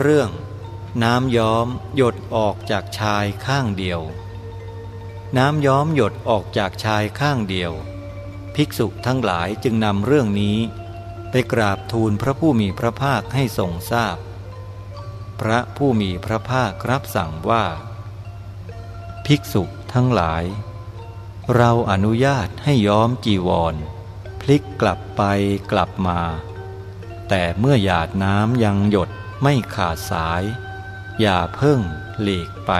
เรื่อง น้ำย้อมหยดออกจากชายข้างเดียว น้ำย้อมหยดออกจากชายข้างเดียว ภิกษุทั้งหลายจึงนำเรื่องนี้ ไปกราบทูลพระผู้มีพระภาคให้ทรงทราบพพระผู้มีพระภาครับสั่งว่า ภิกษุทั้งหลาย เราอนุญาตให้ย้อมจีวร พลิกกลับไปกลับมาแต่เมื่อหยาดน้ำยังหยด ไม่ขาดสาย อย่าเพิ่งหลีกไป